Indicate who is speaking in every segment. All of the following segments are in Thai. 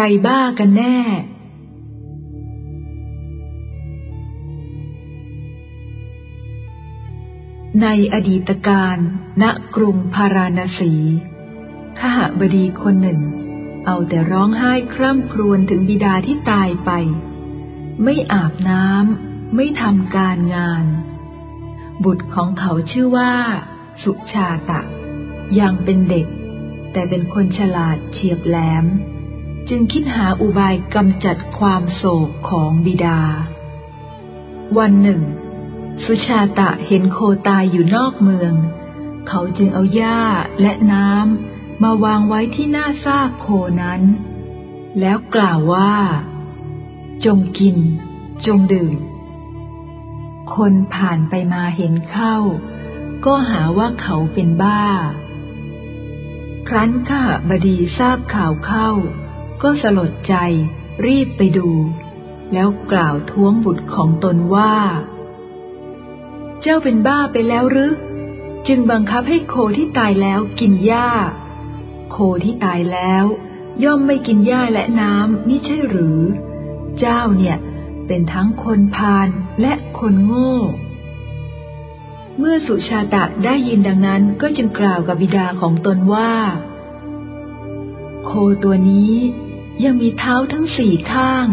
Speaker 1: รบ้ากันแน่ ในอดีตการณกรุงพาราณสีขหบดีคนหนึ่ง เอาแต่ร้องไห้คร่ำครวญถึงบิดาที่ตายไป ไม่อาบน้ำไม่ทำการงาน บุตรของเขาชื่อว่า สุชาตะ ยังเป็นเด็ก แต่เป็นคนฉลาดเฉียบแหลม จึงคิดหาอุบายกำจัดความโศกของบิดา วันหนึ่ง สุชาตะเห็นโคตายอยู่นอกเมือง เขาจึงเอาหญ้าและน้ำมาวางไว้ที่หน้าซากโคนั้น แล้วกล่าวว่า จงกิน จงดื่ม คนผ่านไปมาเห็นเข้า ก็หาว่าเขาเป็นบ้า ครั้นข้าบดีทราบข่าวเข้า ก็สลดใจรีบไปดู แล้วกล่าวท้วงบุตรของตนว่า เจ้าเป็นบ้าไปแล้วหรือ จึงบังคับให้โคที่ตายแล้วกินหญ้า โคที่ตายแล้ว ย่อมไม่กินหญ้าและน้ำมิใช่หรือ เจ้าเนี่ยเป็นทั้งคนพาลและคนโง่ เมื่อสุชาตะได้ยินดังนั้นก็จึงกล่าวกับบิดาของตนว่า โคตัวนี้ ยังมีเท้าทั้งสี่ข้าง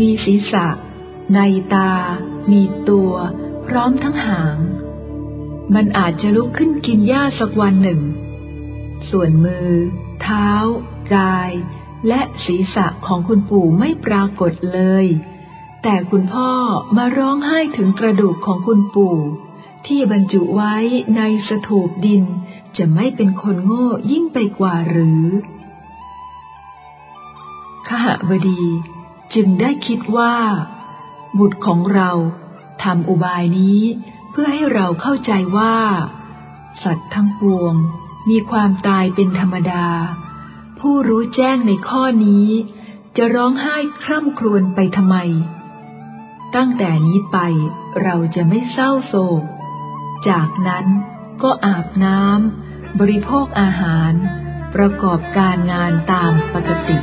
Speaker 1: มีศีรษะ ในตา มีตัว พร้อมทั้งหาง มันอาจจะลุกขึ้นกินหญ้าสักวันหนึ่ง ส่วนมือ เท้า กาย และศีรษะของคุณปู่ไม่ปรากฏเลย แต่คุณพ่อมาร้องไห้ถึงกระดูกของคุณปู่ ที่บรรจุไว้ในสถูปดินจะไม่เป็นคนโง่ยิ่งไปกว่าหรือ ขหบดีจึงได้คิดว่า บุตรของเราทำอุบายนี้เพื่อให้เราเข้าใจว่า สัตว์ทั้งปวงมีความตายเป็นธรรมดา ผู้รู้แจ้งในข้อนี้ จะร้องไห้คร่ำครวญไปทำไม ตั้งแต่นี้ไปเราจะไม่เศร้าโศก จากนั้นก็อาบน้ำบริโภคอาหาร ประกอบการงานตามปกติ